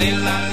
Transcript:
Manila.